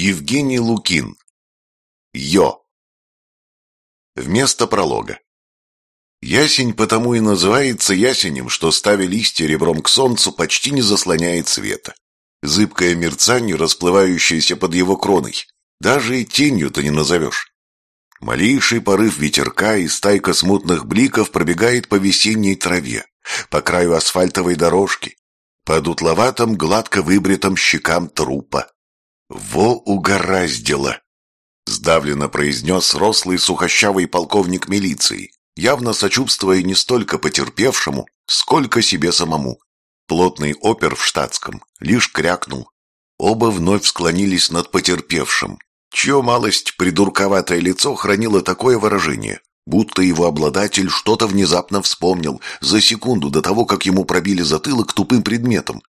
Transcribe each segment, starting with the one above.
Евгений Лукин. Йо. Вместо пролога. Ясень потому и называется ясенем, что, ставя листья ребром к солнцу, почти не заслоняет света. Зыбкое мерцание, расплывающееся под его кроной, даже и тенью-то не назовешь. Малейший порыв ветерка и стайка смутных бликов пробегает по весенней траве, по краю асфальтовой дорожки, по дутловатым гладко выбритым щекам трупа. «Во угораздило!» — сдавленно произнес рослый сухощавый полковник милиции, явно сочувствуя не столько потерпевшему, сколько себе самому. Плотный опер в штатском лишь крякнул. Оба вновь склонились над потерпевшим, чье малость придурковатое лицо хранило такое выражение, будто его обладатель что-то внезапно вспомнил за секунду до того, как ему пробили затылок тупым предметом.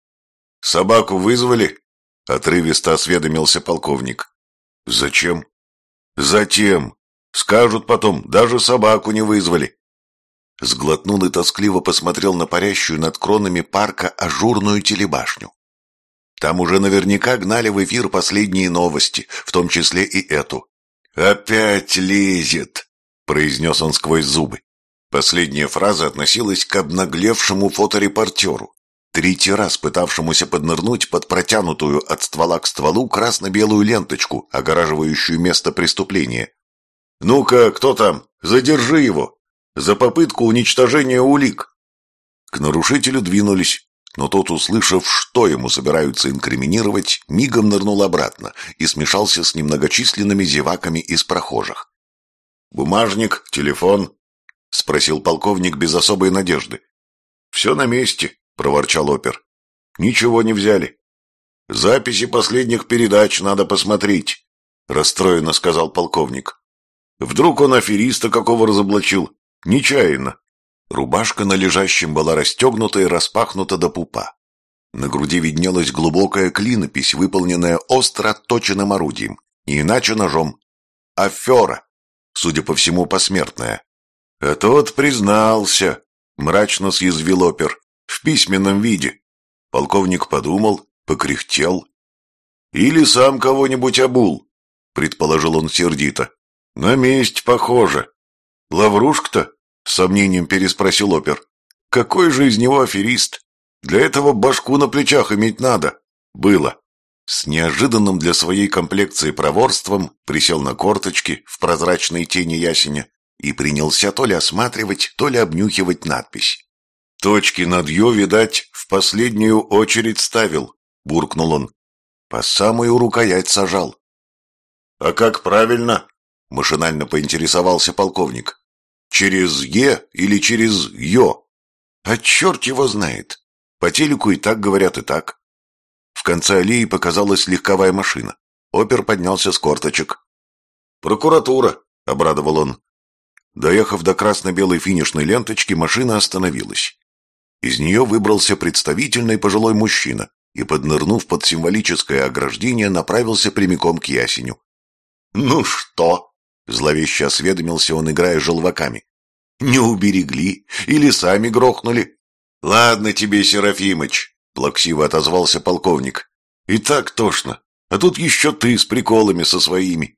«Собаку вызвали?» Отрывисто осведомился полковник. Зачем? Затем. Скажут потом, даже собаку не вызвали. Сглотнул и тоскливо посмотрел на парящую над кронами парка ажурную телебашню. Там уже наверняка гнали в эфир последние новости, в том числе и эту. «Опять лезет!» — произнес он сквозь зубы. Последняя фраза относилась к обнаглевшему фоторепортеру третий раз пытавшемуся поднырнуть под протянутую от ствола к стволу красно-белую ленточку, огораживающую место преступления. «Ну-ка, кто там? Задержи его! За попытку уничтожения улик!» К нарушителю двинулись, но тот, услышав, что ему собираются инкриминировать, мигом нырнул обратно и смешался с немногочисленными зеваками из прохожих. «Бумажник, телефон?» — спросил полковник без особой надежды. «Все на месте», — проворчал опер. «Ничего не взяли. Записи последних передач надо посмотреть», — расстроенно сказал полковник. «Вдруг он афериста какого разоблачил? Нечаянно». Рубашка на лежащем была расстегнута и распахнута до пупа. На груди виднелась глубокая клинопись, выполненная остро отточенным орудием, не иначе ножом. Афера, судя по всему, посмертная. «А тот признался», — мрачно съязвил опер в письменном виде. Полковник подумал, покряхтел. Или сам кого-нибудь обул, предположил он сердито. На месть похоже. Лаврушка-то? С сомнением переспросил опер. Какой же из него аферист? Для этого башку на плечах иметь надо. Было. С неожиданным для своей комплекции проворством присел на корточки в прозрачной тени ясеня и принялся то ли осматривать, то ли обнюхивать надпись. Точки над «ё», видать, в последнюю очередь ставил, буркнул он. По самую рукоять сажал. А как правильно? Машинально поинтересовался полковник. Через «е» или через «ё»? А черт его знает. По телеку и так говорят, и так. В конце аллеи показалась легковая машина. Опер поднялся с корточек. «Прокуратура», — обрадовал он. Доехав до красно-белой финишной ленточки, машина остановилась. Из нее выбрался представительный пожилой мужчина и, поднырнув под символическое ограждение, направился прямиком к ясеню. «Ну что?» — зловеще осведомился он, играя желваками. «Не уберегли или сами грохнули?» «Ладно тебе, Серафимыч», — плаксиво отозвался полковник. «И так тошно, а тут еще ты с приколами со своими».